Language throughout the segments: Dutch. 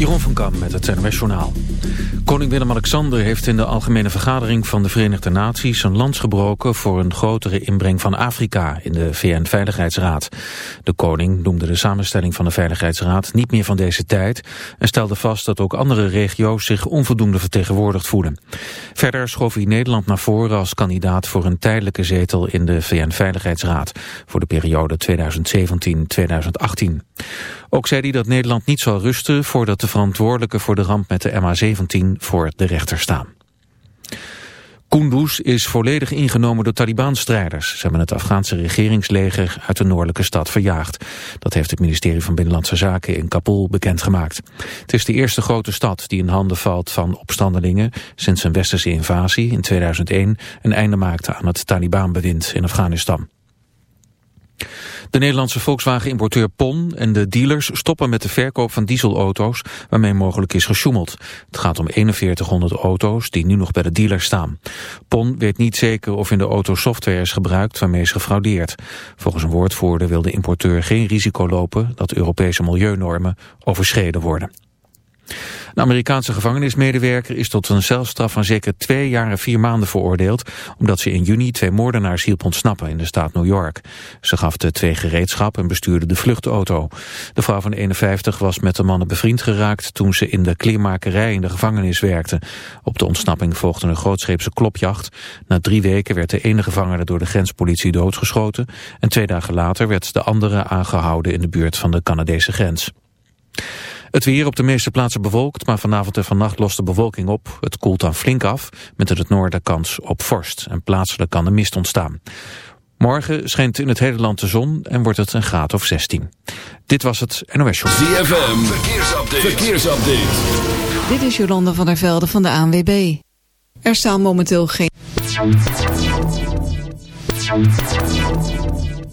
Jeroen van Kam met het NOS Journaal. Koning Willem-Alexander heeft in de Algemene Vergadering van de Verenigde Naties zijn lans gebroken voor een grotere inbreng van Afrika in de VN-veiligheidsraad. De koning noemde de samenstelling van de Veiligheidsraad niet meer van deze tijd en stelde vast dat ook andere regio's zich onvoldoende vertegenwoordigd voelen. Verder schoof hij Nederland naar voren als kandidaat voor een tijdelijke zetel in de VN-veiligheidsraad voor de periode 2017-2018. Ook zei hij dat Nederland niet zal rusten voordat de verantwoordelijken voor de ramp met de MH17 voor de rechter staan. Kunduz is volledig ingenomen door Taliban-strijders. Ze hebben het Afghaanse regeringsleger uit de noordelijke stad verjaagd. Dat heeft het ministerie van Binnenlandse Zaken in Kabul bekendgemaakt. Het is de eerste grote stad die in handen valt van opstandelingen... sinds een westerse invasie in 2001 een einde maakte aan het Taliban-bewind in Afghanistan. De Nederlandse Volkswagen-importeur PON en de dealers stoppen met de verkoop van dieselauto's waarmee mogelijk is gesjoemeld. Het gaat om 4100 auto's die nu nog bij de dealer staan. PON weet niet zeker of in de auto software is gebruikt waarmee is gefraudeerd. Volgens een woordvoerder wil de importeur geen risico lopen dat Europese milieunormen overschreden worden. Een Amerikaanse gevangenismedewerker is tot een celstraf van zeker twee jaar en vier maanden veroordeeld, omdat ze in juni twee moordenaars hielp ontsnappen in de staat New York. Ze gaf de twee gereedschap en bestuurde de vluchtauto. De vrouw van 51 was met de mannen bevriend geraakt toen ze in de kleermakerij in de gevangenis werkte. Op de ontsnapping volgde een grootscheepse klopjacht. Na drie weken werd de ene gevangene door de grenspolitie doodgeschoten en twee dagen later werd de andere aangehouden in de buurt van de Canadese grens. Het weer op de meeste plaatsen bewolkt, maar vanavond en vannacht lost de bewolking op. Het koelt dan flink af, met in het noorden kans op vorst. En plaatselijk kan de mist ontstaan. Morgen schijnt in het hele land de zon en wordt het een graad of 16. Dit was het NOS Show. ZFM, verkeersupdate. verkeersupdate. Dit is Jolanda van der Velde van de ANWB. Er staan momenteel geen...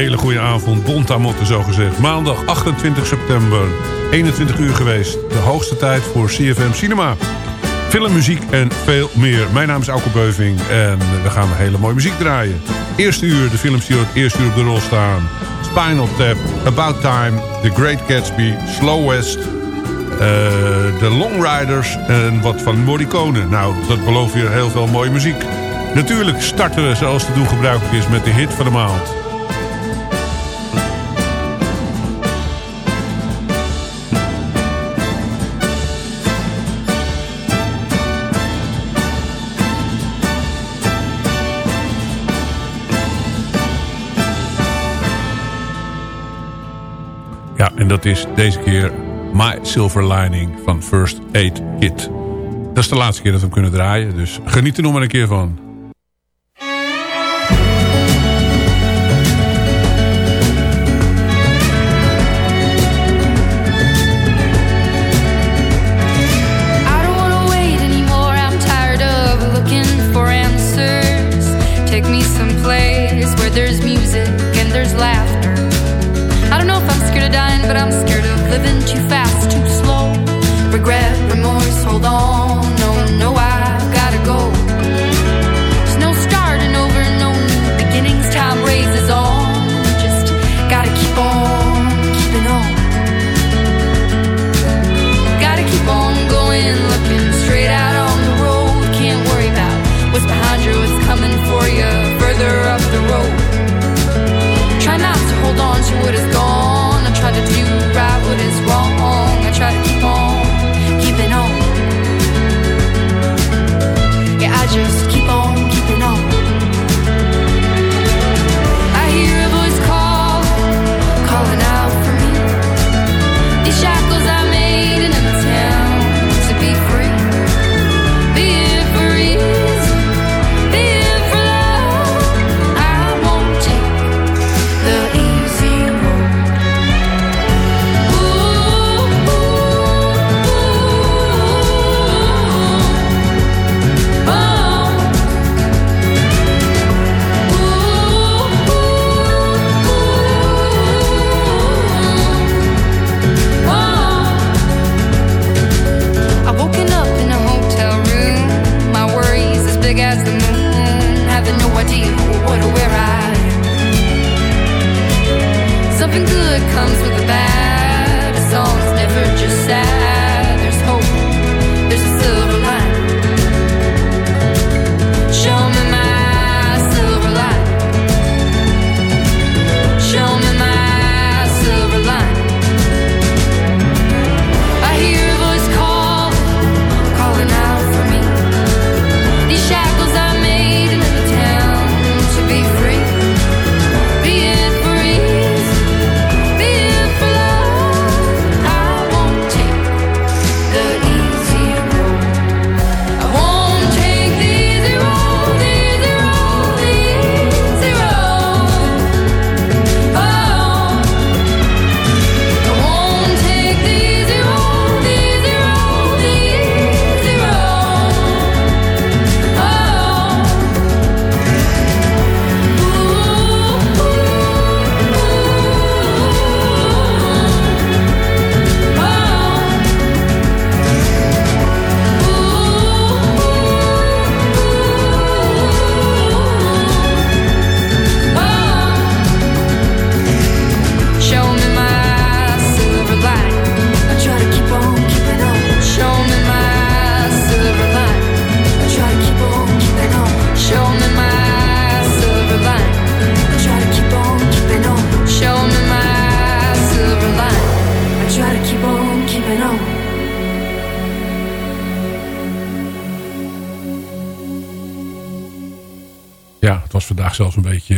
Hele goede avond. Bontamotte zo gezegd. Maandag 28 september, 21 uur geweest. De hoogste tijd voor CFM Cinema. Film, muziek en veel meer. Mijn naam is Auke Beuving en we gaan hele mooie muziek draaien. Eerste uur, de films die het eerste uur op de rol staan. Spinal Tap, About Time, The Great Gatsby, Slow West... The eh, Long Riders en wat van Morricone. Nou, dat belooft weer heel veel mooie muziek. Natuurlijk starten we zoals te doen gebruikelijk is met de hit van de maand. Dat is deze keer My Silver Lining van First Aid Kit. Dat is de laatste keer dat we hem kunnen draaien. Dus geniet er nog maar een keer van.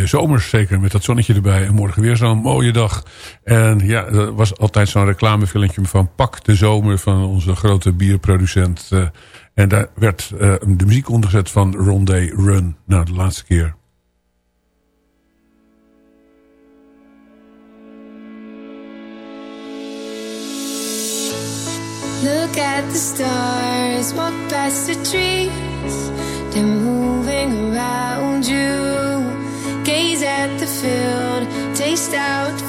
Zomers. Zeker met dat zonnetje erbij. En morgen weer zo'n mooie dag. En ja, er was altijd zo'n reclamefilmpje van Pak de Zomer van onze grote bierproducent. Uh, en daar werd uh, de muziek ondergezet van Rondé Run. Nou, de laatste keer. Look at the stars, walk past the trees. They're moving around you. Gaze at the field, taste how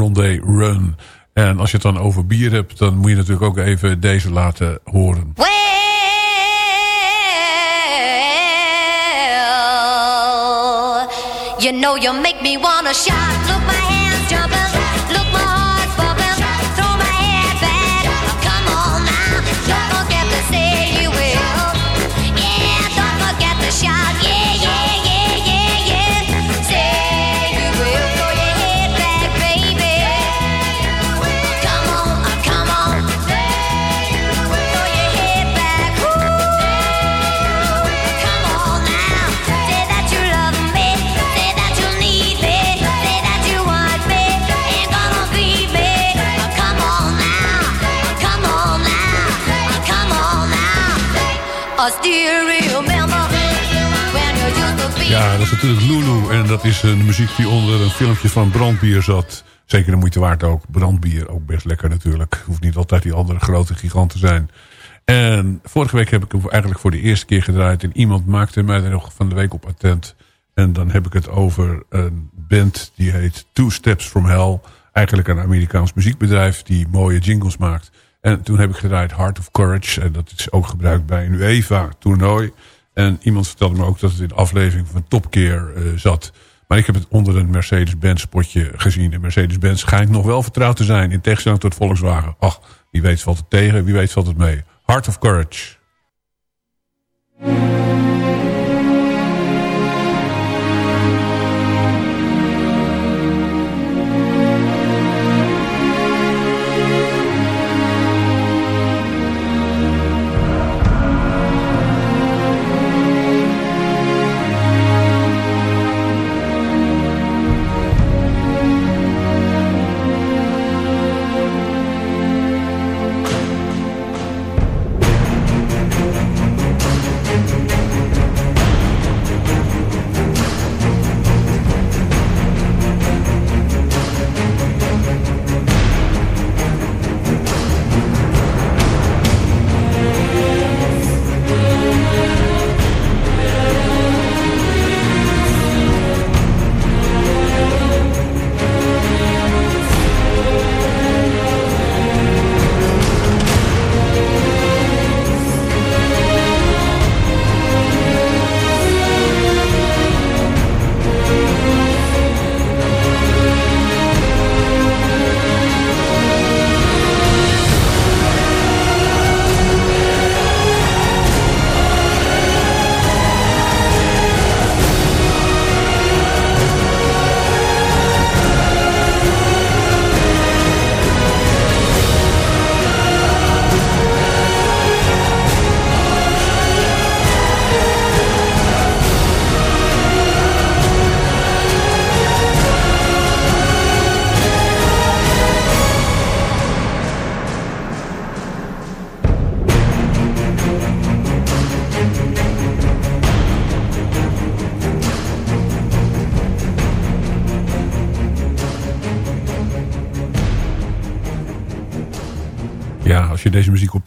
Rondé Run. En als je het dan over bier hebt, dan moet je natuurlijk ook even deze laten horen. You know you make me. Ja, dat is natuurlijk Lulu. En dat is een muziek die onder een filmpje van brandbier zat. Zeker de moeite waard ook. Brandbier, ook best lekker natuurlijk. Hoeft niet altijd die andere grote giganten te zijn. En vorige week heb ik hem eigenlijk voor de eerste keer gedraaid. En iemand maakte mij er nog van de week op attent. En dan heb ik het over een band die heet Two Steps From Hell. Eigenlijk een Amerikaans muziekbedrijf die mooie jingles maakt. En toen heb ik gedraaid Heart of Courage. En dat is ook gebruikt bij een UEFA-toernooi. En iemand vertelde me ook dat het in de aflevering van Top Gear eh, zat. Maar ik heb het onder een Mercedes-Benz spotje gezien. En Mercedes-Benz schijnt nog wel vertrouwd te zijn. In tegenstelling tot Volkswagen. Ach, wie weet valt het tegen, wie weet valt het mee. Heart of Courage.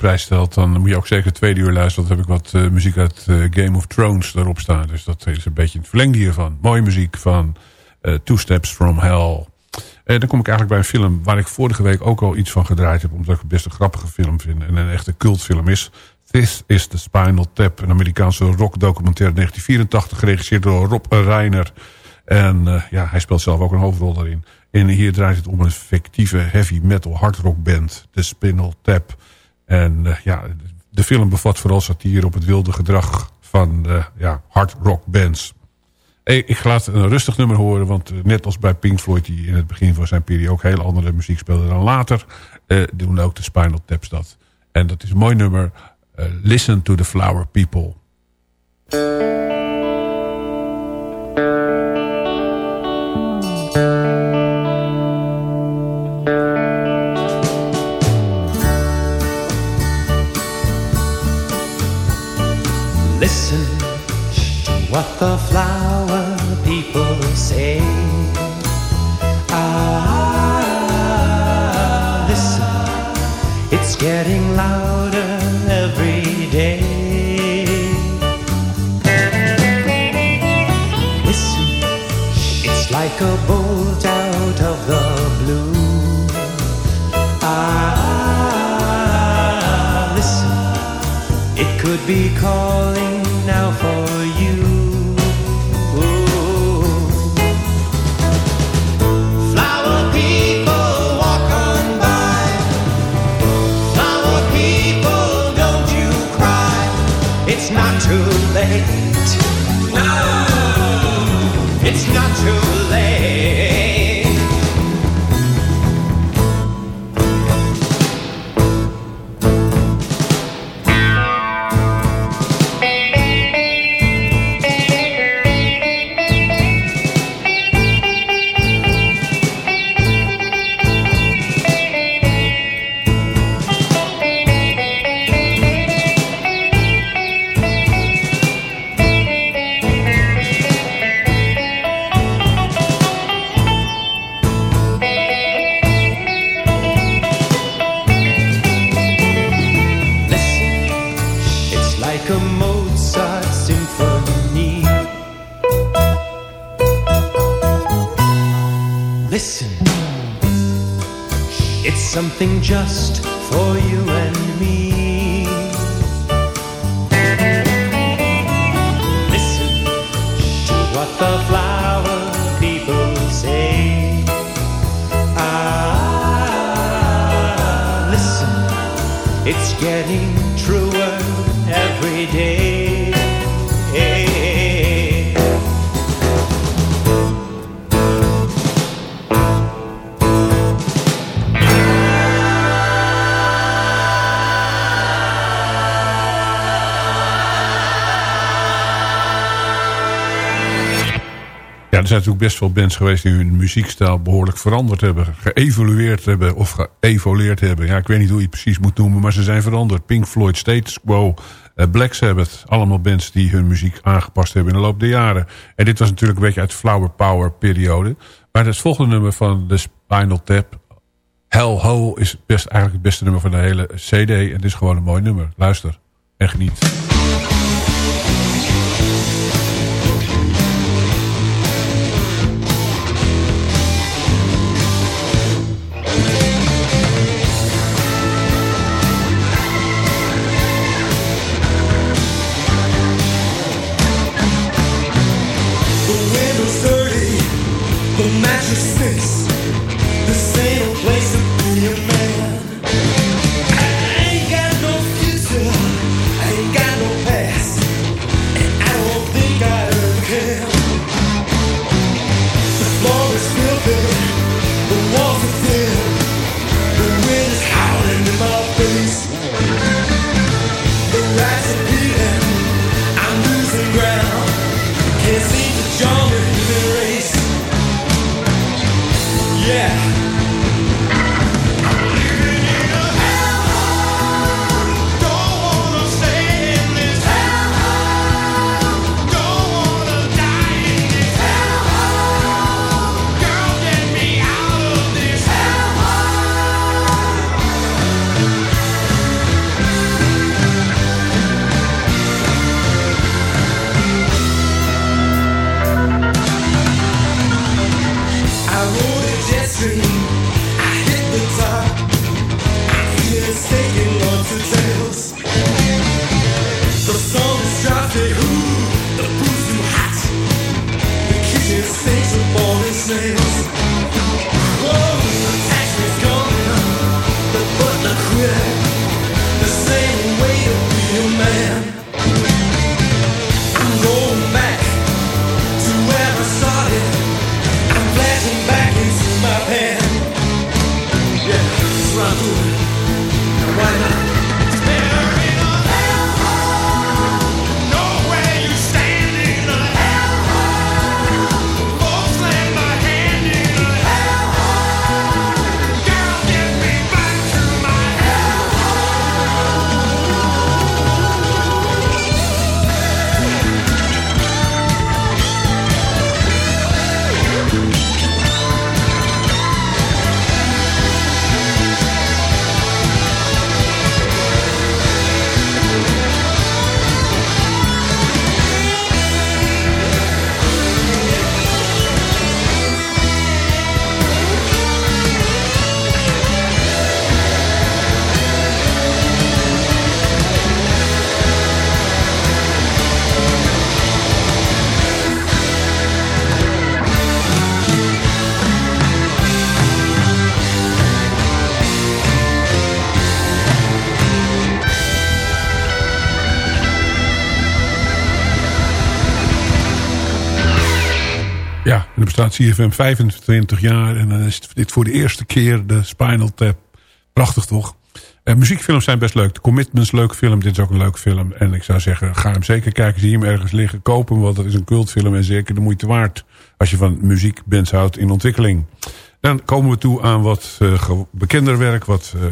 Prijs dan moet je ook zeker tweede uur luisteren. Dan heb ik wat eh, muziek uit eh, Game of Thrones daarop staan. Dus dat is een beetje het verlengde hiervan. Mooie muziek van eh, Two Steps From Hell. En dan kom ik eigenlijk bij een film waar ik vorige week ook al iets van gedraaid heb. Omdat ik het best een grappige film vind. En een echte cultfilm is. This is the Spinal Tap. Een Amerikaanse rockdocumentaire 1984. Geregisseerd door Rob Reiner. En ja, hij speelt zelf ook een hoofdrol daarin. En hier draait het om een fictieve heavy metal hardrock band. The Spinal Tap. En uh, ja, de film bevat vooral satire op het wilde gedrag van uh, ja, hardrock bands. Hey, ik laat een rustig nummer horen, want uh, net als bij Pink Floyd... die in het begin van zijn periode ook heel andere muziek speelde dan later... doen ook de Spinal Taps dat. En dat is mooi nummer. Listen to the Flower People. the flower people say. Ah, listen, it's getting er zijn natuurlijk best wel bands geweest die hun muziekstijl behoorlijk veranderd hebben. Geëvolueerd hebben of geëvolueerd hebben. Ja, ik weet niet hoe je het precies moet noemen, maar ze zijn veranderd. Pink Floyd, Status Quo, eh, Black Sabbath. Allemaal bands die hun muziek aangepast hebben in de loop der jaren. En dit was natuurlijk een beetje uit Flower Power periode. Maar het volgende nummer van de Spinal Tap, Hell Ho, is best, eigenlijk het beste nummer van de hele CD. En het is gewoon een mooi nummer. Luister en geniet. mattress bestaat CFM 25 jaar en dan is dit voor de eerste keer de Spinal Tap. Prachtig toch? Uh, muziekfilms zijn best leuk. The Commitments, leuke film. Dit is ook een leuke film. En ik zou zeggen, ga hem zeker kijken. Zie hem ergens liggen, kopen Want dat is een cultfilm en zeker de moeite waard. Als je van muziekbands houdt in ontwikkeling. Dan komen we toe aan wat uh, bekender werk. Wat uh,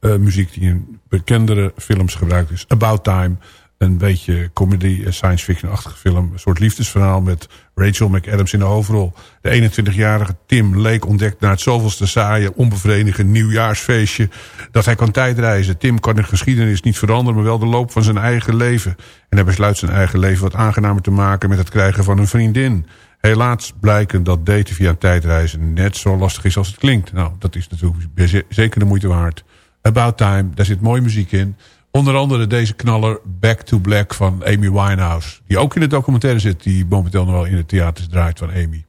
popmuziek die in bekendere films gebruikt is. About Time een beetje comedy, eh, science fiction-achtige film. Een soort liefdesverhaal met Rachel McAdams in de hoofdrol. De 21-jarige Tim Lake ontdekt na het zoveelste saaie, onbevredigende nieuwjaarsfeestje... dat hij kan tijdreizen. Tim kan de geschiedenis niet veranderen, maar wel de loop van zijn eigen leven. En hij besluit zijn eigen leven wat aangenamer te maken met het krijgen van een vriendin. Helaas blijken dat daten via tijdreizen net zo lastig is als het klinkt. Nou, dat is natuurlijk zeker de moeite waard. About Time, daar zit mooie muziek in... Onder andere deze knaller Back to Black van Amy Winehouse. Die ook in de documentaire zit. Die momenteel nog wel in de theaters draait van Amy.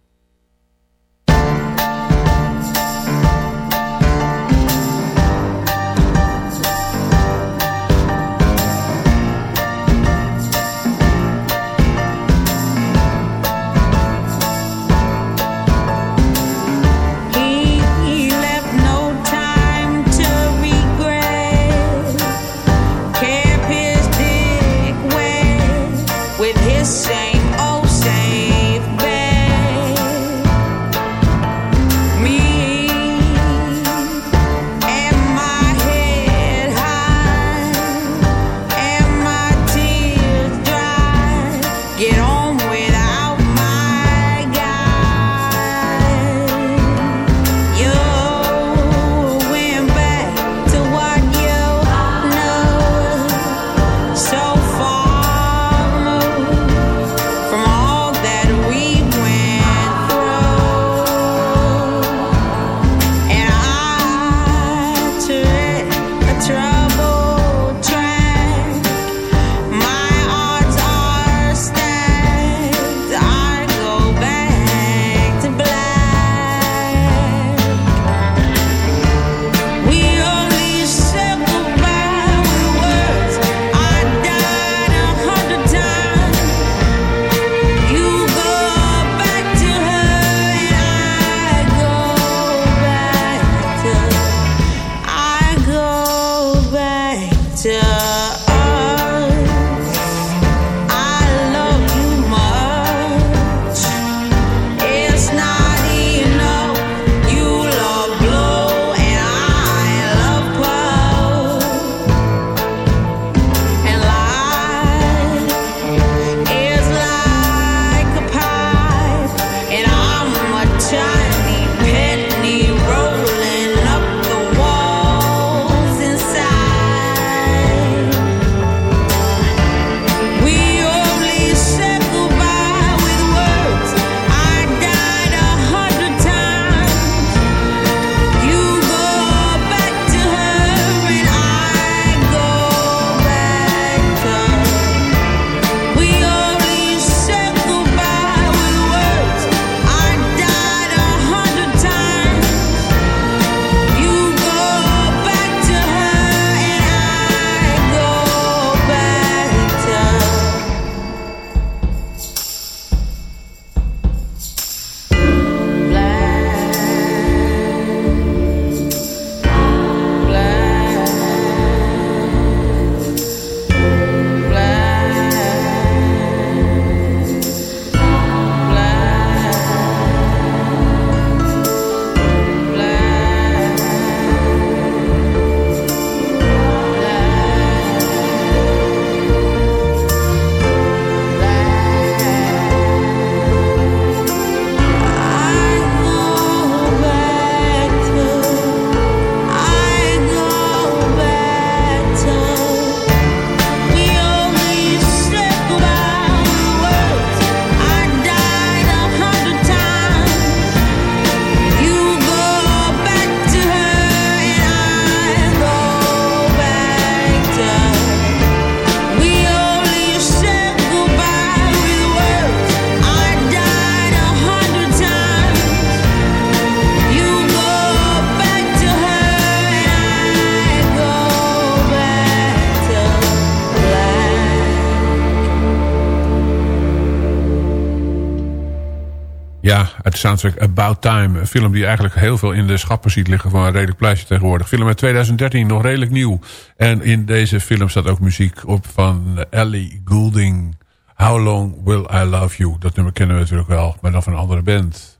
About Time. Een film die eigenlijk heel veel in de schappen ziet liggen van een redelijk pleitje tegenwoordig. Film uit 2013, nog redelijk nieuw. En in deze film staat ook muziek op van Ellie Goulding. How Long Will I Love You? Dat nummer kennen we natuurlijk wel, maar dan van een andere band.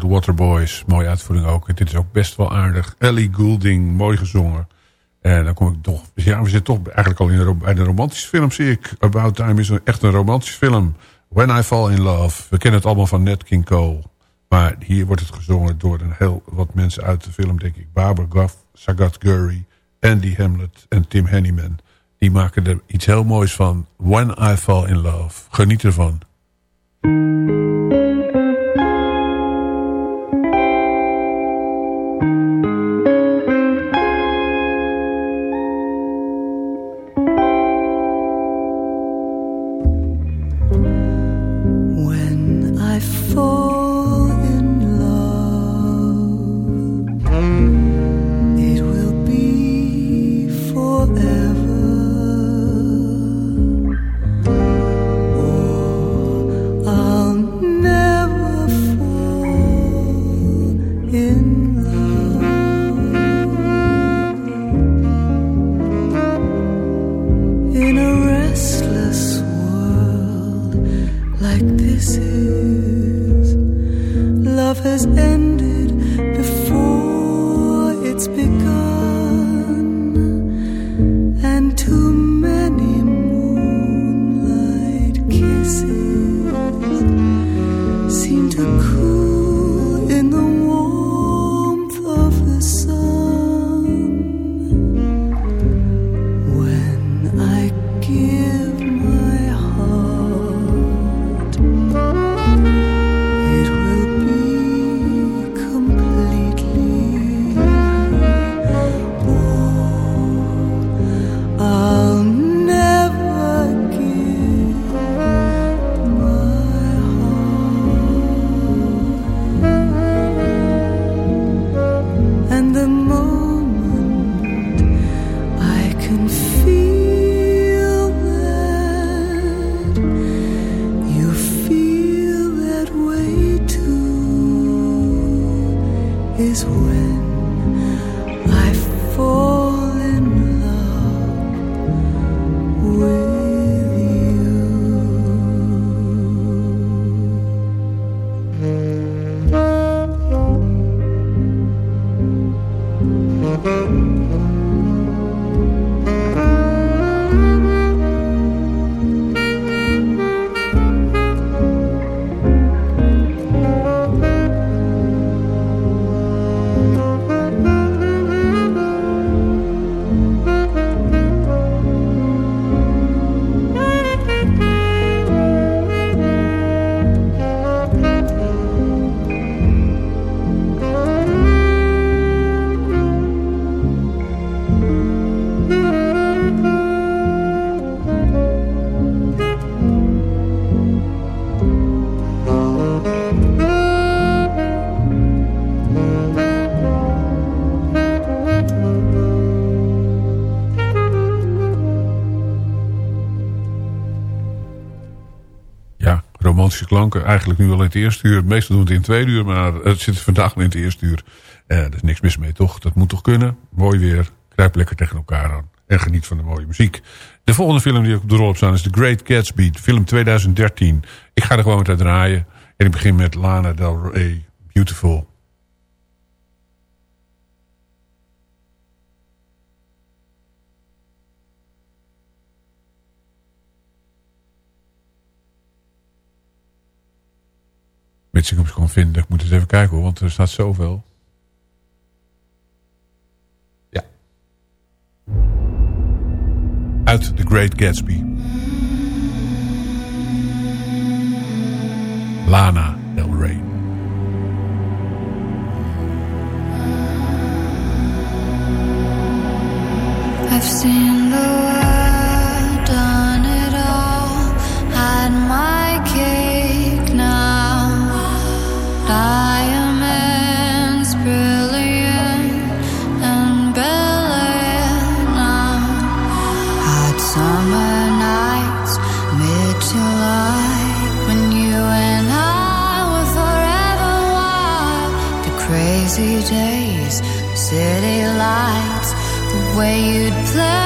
De Waterboys. Mooie uitvoering ook. En dit is ook best wel aardig. Ellie Goulding, mooi gezongen. En dan kom ik toch... Ja, we zitten toch eigenlijk al in ro- bij de romantische film, zie ik. About Time is een, echt een romantische film. When I Fall in Love. We kennen het allemaal van Nat King Cole. Maar hier wordt het gezongen door een heel wat mensen uit de film, denk ik. Barbara Goff, Sagat Gurry, Andy Hamlet en Tim Henneman. Die maken er iets heel moois van. When I Fall in Love. Geniet ervan. Klanken. Eigenlijk nu al in het eerste uur. Meestal doen we het in tweede uur, maar het zit vandaag in het eerste uur. Eh, er is niks mis mee, toch? Dat moet toch kunnen? Mooi weer. Kruip lekker tegen elkaar aan. En geniet van de mooie muziek. De volgende film die op de rol op staan is The Great Gatsby. Film 2013. Ik ga er gewoon uit draaien. En ik begin met Lana Del Rey. Beautiful. Mits ik hem kon vinden. Ik moet eens even kijken hoor, want er staat zoveel. Ja. Uit The Great Gatsby. Lana Del Rey. I've seen the city lights, the way you'd play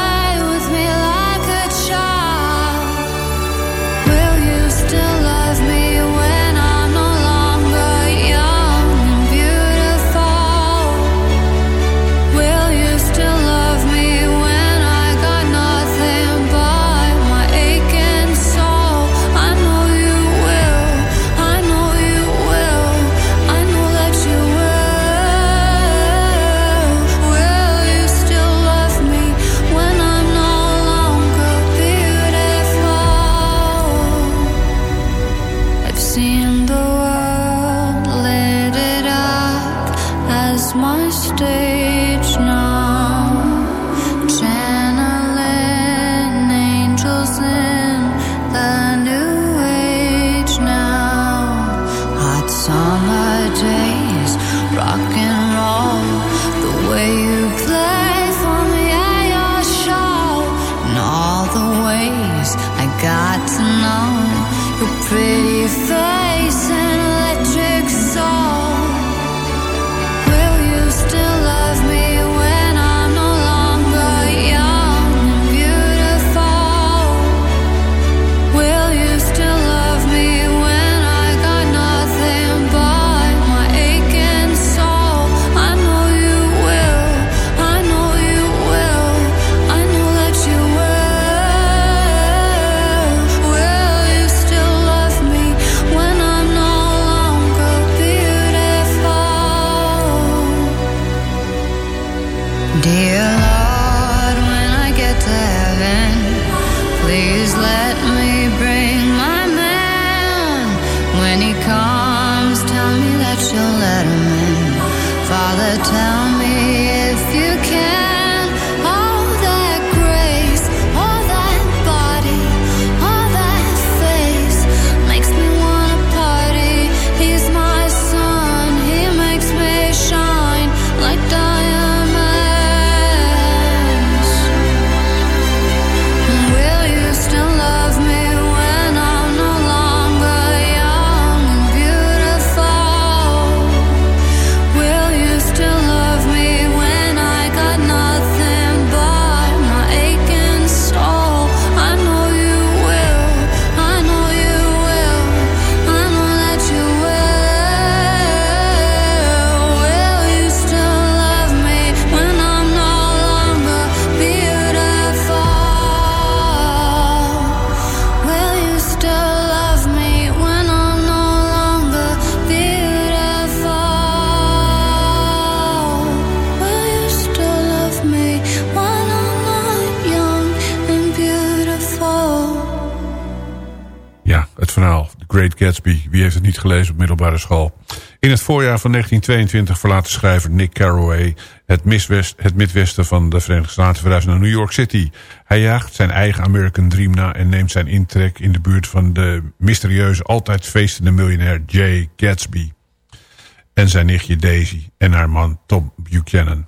heeft het niet gelezen op middelbare school. In het voorjaar van 1922 verlaat de schrijver Nick Carraway het, Midwest, het Midwesten van de Verenigde Staten verhuisd naar New York City. Hij jaagt zijn eigen American Dream na en neemt zijn intrek in de buurt van de mysterieuze, altijd feestende miljonair Jay Gatsby. En zijn nichtje Daisy en haar man Tom Buchanan.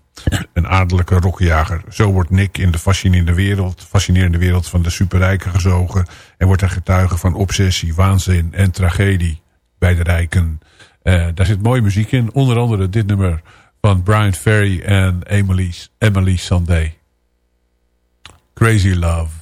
Een adellijke rokkenjager. Zo wordt Nick in de fascinerende wereld, fascinerende wereld van de superrijken gezogen... en wordt hij getuige van obsessie, waanzin en tragedie bij de Rijken. Eh, daar zit mooie muziek in. Onder andere dit nummer van Brian Ferry en Emily, Emily Sandé. Crazy Love.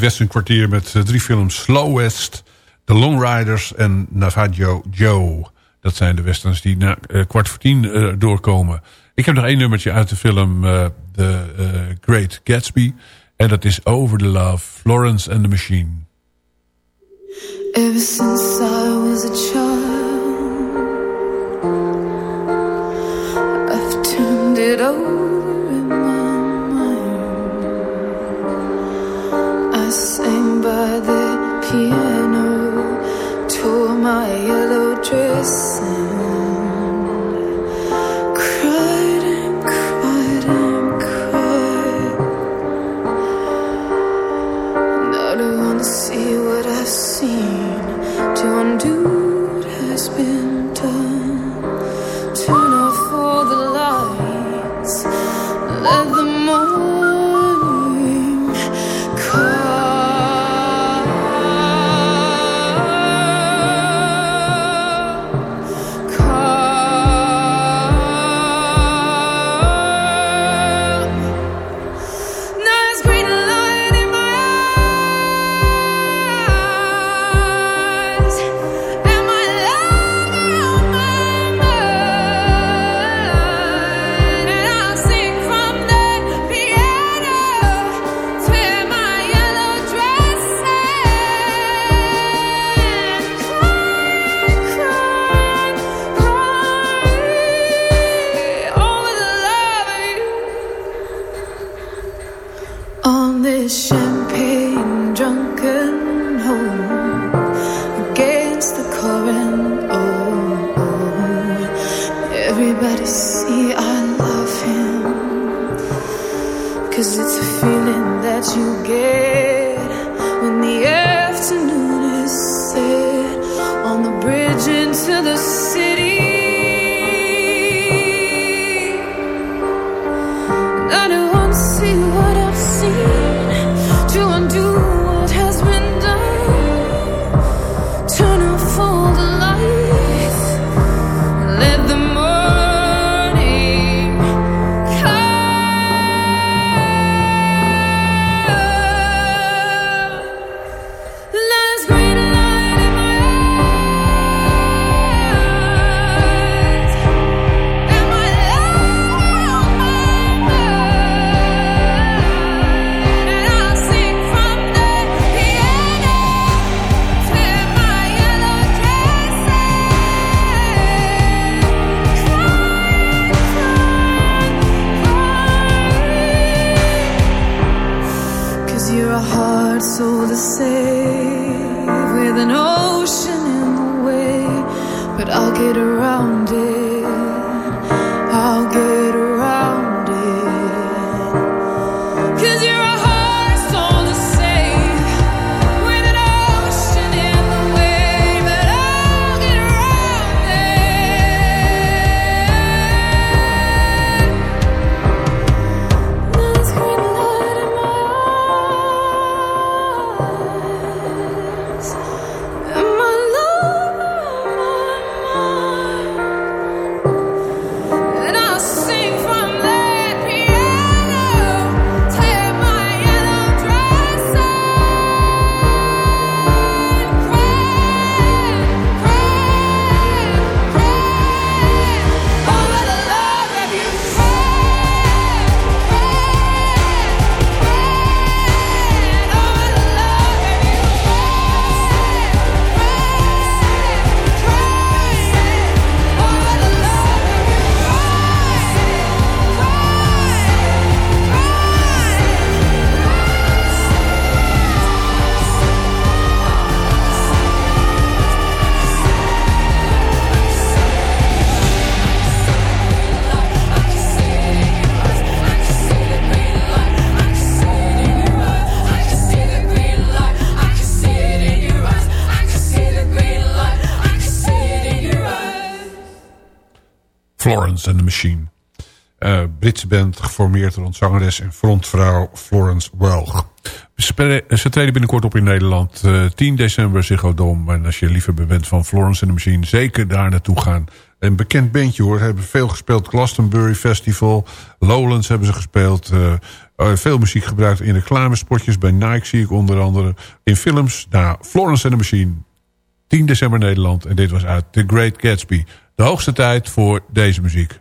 het kwartier met eh, drie films. Slow West, The Long Riders en Navajo Joe. Dat zijn de westerns die na eh, kwart voor tien uh, doorkomen. Ik heb nog één nummertje uit de film The Great Gatsby. En dat is Over the Love, Florence and the Machine. Ever since I was a child been done. Florence and the Machine. Eh, Britse band geformeerd rond zangeres en frontvrouw Florence Welch. Ze, treden binnenkort op in Nederland. eh, 10 december Ziggo Dome. En als je liefhebber bent van Florence and the Machine... zeker daar naartoe gaan. Een bekend bandje hoor. Ze hebben veel gespeeld. Glastonbury Festival. Lowlands hebben ze gespeeld. eh, eh, veel muziek gebruikt in reclamespotjes. Bij Nike zie ik onder andere. In films. Nou, Florence and the Machine. 10 december Nederland. En dit was uit The Great Gatsby. De hoogste tijd voor deze muziek.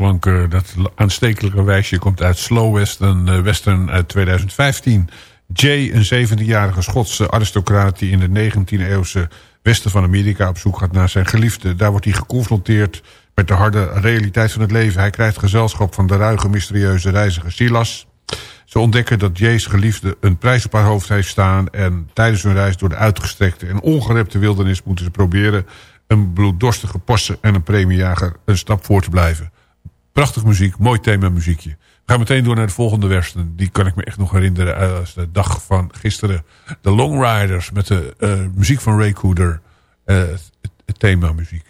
Klanken. Dat aanstekelijke wijsje komt uit Slow Western, eh, Western uit 2015. Jay, een 17-jarige Schotse aristocraat... die in de 19e-eeuwse westen van Amerika op zoek gaat naar zijn geliefde. Daar wordt hij geconfronteerd met de harde realiteit van het leven. Hij krijgt gezelschap van de ruige, mysterieuze reiziger Silas. Ze ontdekken dat Jay's geliefde een prijs op haar hoofd heeft staan... en tijdens hun reis door de uitgestrekte en ongerepte wildernis... moeten ze proberen een bloeddorstige posse en een premiejager een stap voor te blijven. Prachtig muziek, mooi thema muziekje. We gaan meteen door naar de volgende western. Die kan ik me echt nog herinneren als de dag van gisteren. De Long Riders met de uh, muziek van Ray Cooder. Uh, het, het thema muziek.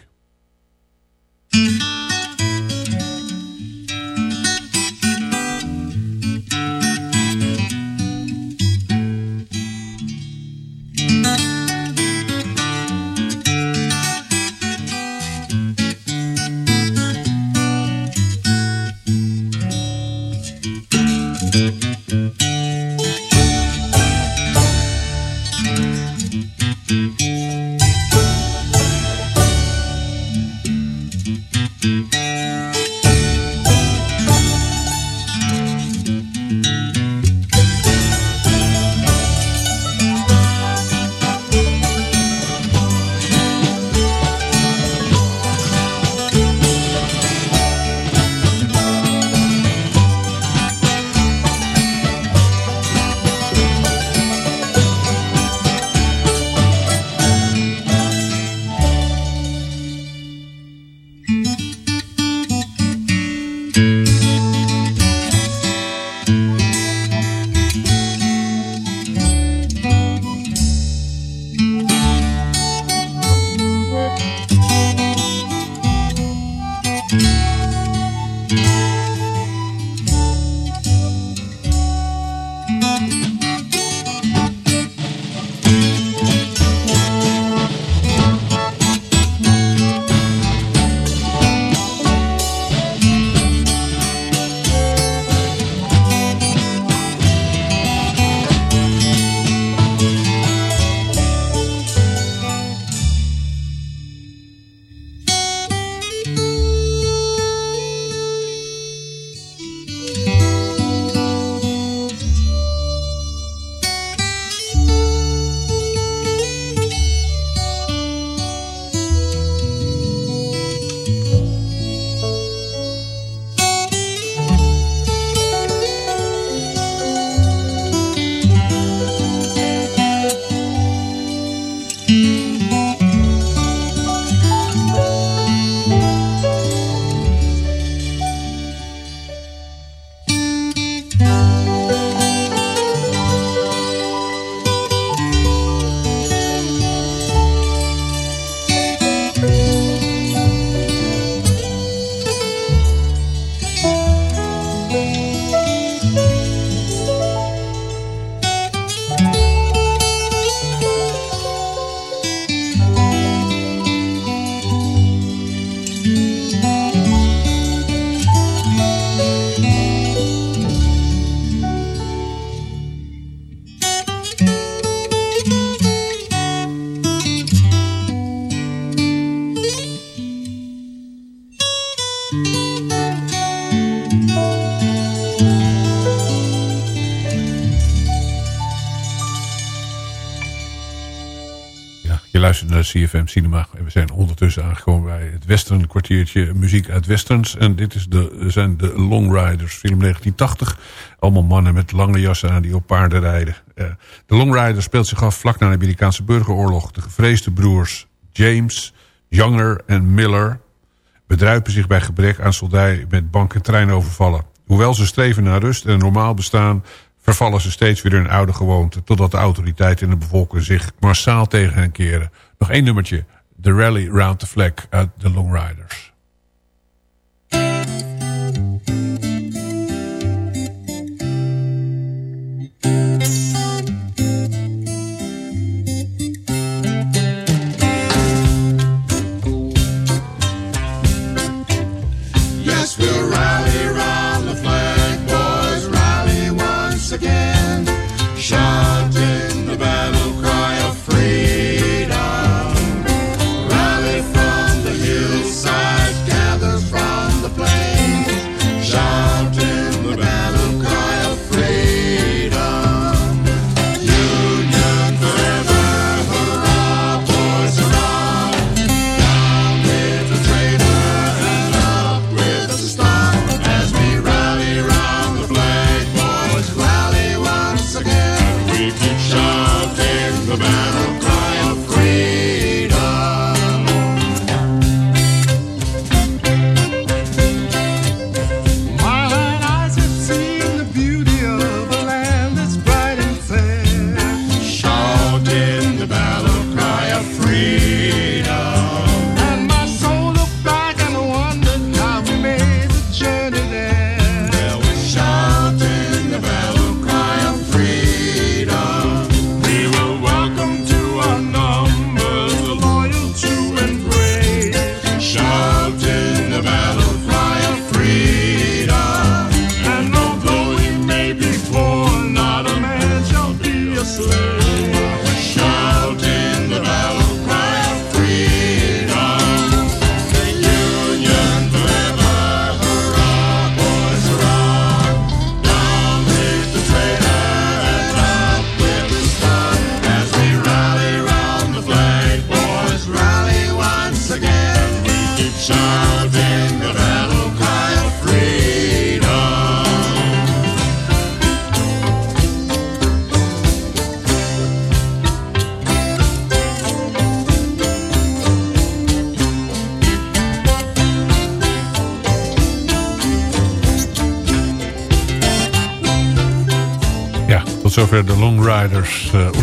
CFM Cinema. En we zijn ondertussen aangekomen bij het western kwartiertje muziek uit westerns. En dit is de, zijn de Long Riders, film 1980. Allemaal mannen met lange jassen aan die op paarden rijden. De Long Riders speelt zich af vlak na de Amerikaanse burgeroorlog. De gevreesde broers James, Younger en Miller bedruipen zich bij gebrek aan soldij met bank- en treinovervallen. Hoewel ze streven naar rust en normaal bestaan vervallen ze steeds weer in oude gewoonten... totdat de autoriteiten en de bevolking zich massaal tegen hen keren. Nog één nummertje. The Rally Round the Flag uit The Long Riders.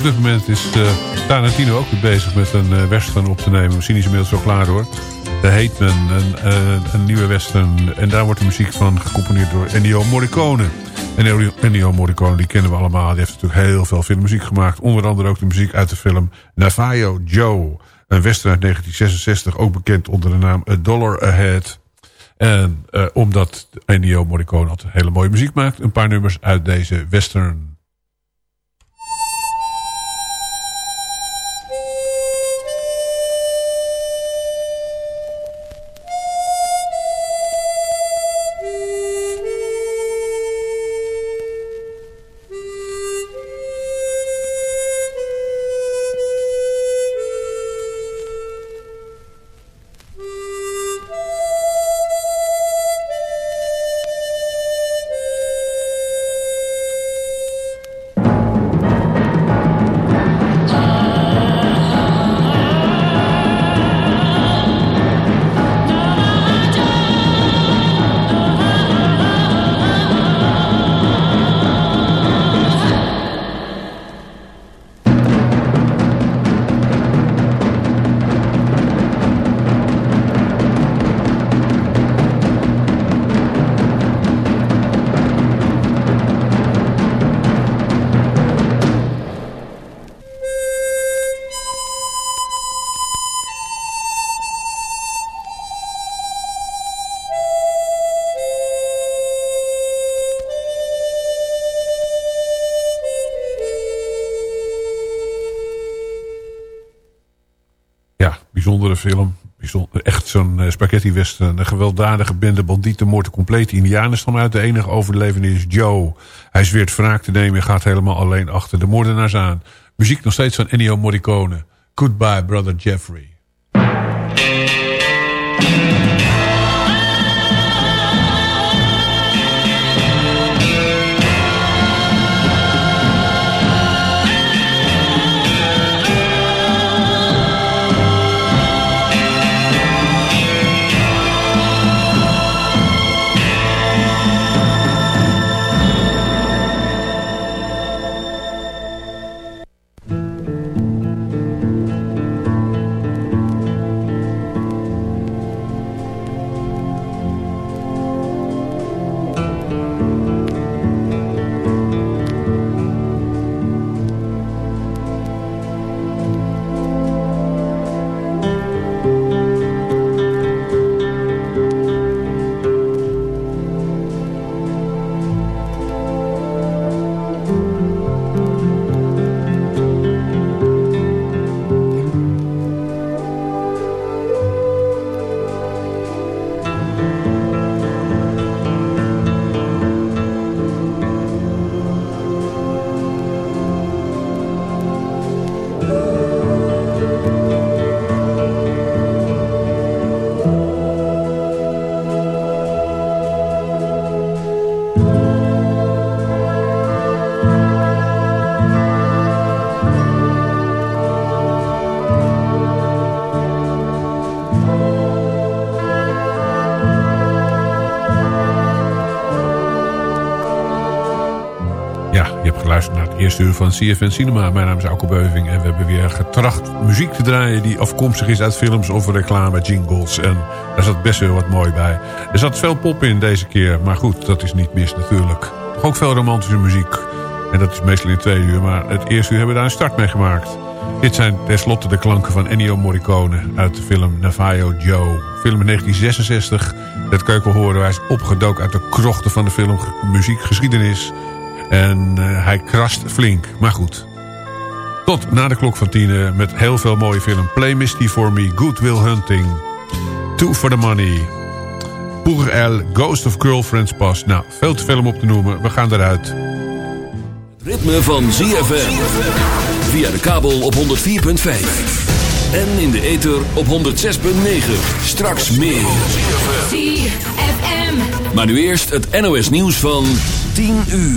Dit moment is uh, Tarantino ook weer bezig met een uh, western op te nemen. Misschien is hij inmiddels wel klaar hoor. De Hateman, een, een nieuwe western. En daar wordt de muziek van gecomponeerd door Ennio Morricone. En Ennio Morricone, die kennen we allemaal. Die heeft natuurlijk heel veel filmmuziek gemaakt. Onder andere ook de muziek uit de film Navajo Joe. Een western uit 1966, ook bekend onder de naam A Dollar Ahead. En omdat Ennio Morricone altijd hele mooie muziek maakt... een paar nummers uit deze western. Film. Echt zo'n uh, spaghetti western. Een gewelddadige bende bandieten moord compleet indianen stam uit. De enige overlevende is Joe. Hij zweert wraak te nemen en gaat helemaal alleen achter de moordenaars aan. Muziek nog steeds van Ennio Morricone. Goodbye, brother Jeffrey. Eerste uur van CFN Cinema. Mijn naam is Auke Beuving en we hebben weer getracht muziek te draaien... die afkomstig is uit films of reclame, jingles. En daar zat best wel wat mooi bij. Er zat veel pop in deze keer, maar goed, dat is niet mis natuurlijk. Ook veel romantische muziek. En dat is meestal in twee uur, maar het eerste uur hebben we daar een start mee gemaakt. Dit zijn tenslotte de klanken van Ennio Morricone uit de film Navajo Joe. Film 1966. Dat kan je wel horen, is opgedoken uit de krochten van de film muziekgeschiedenis... En uh, hij krast flink, maar goed. Tot na de klok van tien met heel veel mooie film. Play Misty for Me, Good Will Hunting. Two for the Money. Pour El, Ghost of Girlfriends Pass. Nou, veel te veel om op te noemen. We gaan eruit. Ritme van ZFM. Via de kabel op 104.5. En in de ether op 106.9. Straks meer. ZFM. Maar nu eerst het NOS nieuws van 10 uur.